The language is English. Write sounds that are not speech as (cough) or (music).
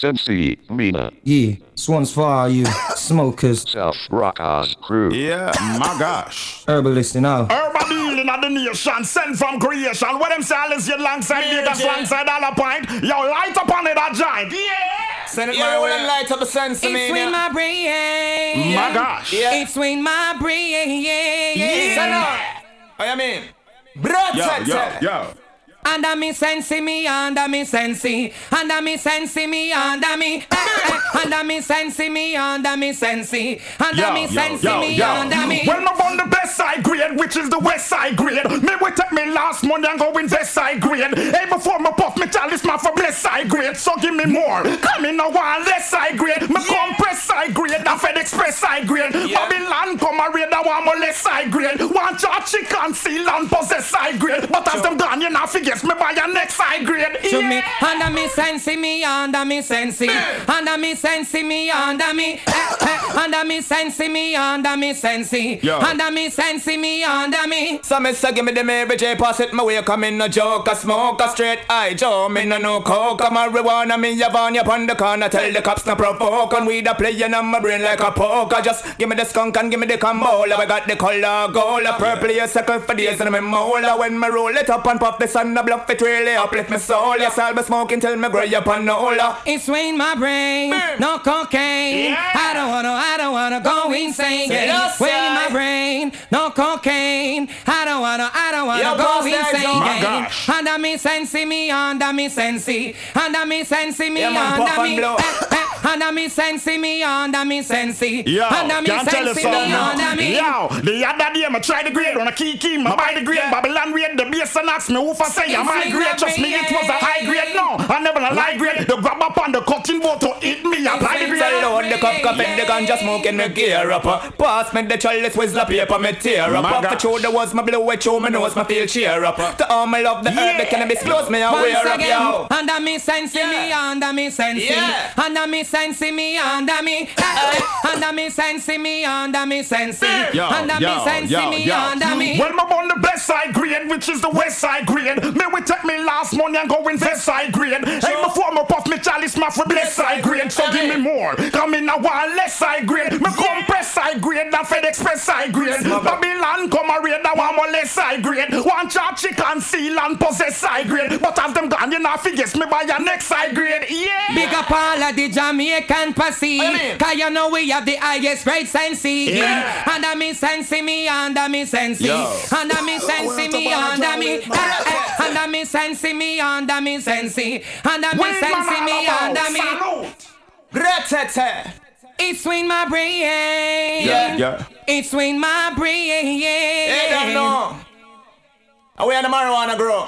Sensi, Mina, Yeah, this one's for all you smokers, (laughs) Self, Rockers, Crew. Yeah, my gosh. herbalists and all. Urban dealing of the nation, sent from creation. What them say, let's get alongside Vegas, alongside a Point. Yo, light up on it, that giant. Yeah! Send it Yeah, my way. and light up the sense of me. It's in my brain. My gosh. Yeah. It's in my brain. Yeah. Send it. What you mean? Bro, Yo, yo, yo. Under me sensi me, under me sensi, under me sensi me, under me, under me sensi me, under me sensi, under me sensi me, under me. Well, I'm on the best side grade, which is the west side grade. Me we take me last money and go in west side grade. Hey, before me puff me chalice, man for bless side grade. So give me more. Come in now one less side grade. Me compress side grade, and Fed Express side grade. Babylon come a raid, I want more less side grade. Want charge chicken, seal and possess side grade. But as them you know, forget me buy your next side grade. To me, under me sensi me, under me sensi, under me sensi me, under me, eh, eh, under me sensi me, under me sensi, Yo. under me sensi me, under me. So me say give me the Mary J. Pass it my way Come in no joke a smoke a straight eye Joe. Me no no coke a marijuana. Me have on you on the corner. Tell the cops no provoke. And we da playing on my brain like a poker. Just give me the skunk and give me the cambola We got the color gold. A purple a circle for days And me mola When me roll it up and pop the sun The bluff it really uplift me soul Yes I'll be smoking till me gray up and nola It's in my brain, no cocaine. I don't wanna, I don't wanna go insane. Say yes, Swing sir. my brain, no cocaine. I don't wanna, I don't wanna Yo, go insane. My gosh. Under me sensi me, under me sensi, under me sensi me, Yeah, under me, blow. eh, eh, under me sensi me, under me sensi, Yo, under me can't tell you sensi me, something. under me. Yo, the other day, I try the grade on a key key, my buy the grade, Babylon read the base and ask me who for say I'm high grade. Trust me, it was a high grade. No, I never a high grade. The grab up on the cutting board to hit me, apply the grade. my- Load the cup, cup and the ganja smoking me gear up. Pass me the chalice with the paper, me tear up. My Off the gosh. the was my blow it through my nose, my feel cheer up. To all my love, the herb, the cannabis close me and Once wear up, again, yo. under me sensi me, Yeah. under me sensi, Yeah. under me sensi me, under me, under me sensi me, under me sensi, under me sensi me, under me. Well, I'm on the best side grade, which is the west side grade. Me we take me last money and go in west side grade. Hey, before me puff me chalice, my for bless side grade. So give me more. Come in a one less side grade. Me compress side grade, and Fed Express side grade. Babylon come a raid, I want more less side grade. One charge chicken, seal and possess side grade. But as them gone, you know, forget me buy your next side grade. Yeah. Big up all of the Jamaican posse, What you cause you know we have the highest grade sensi. Yeah. Under me sensi me, under me sensi, Yo. under me sensi me, under me, eh, eh, under me sensi me, under me sensi, under me Wait, man, sensi me, all under about me. salute. Gretete. It's in my brain. Yeah. Yeah. It's in my brain. Hey, don't know. Are we on the marijuana grow?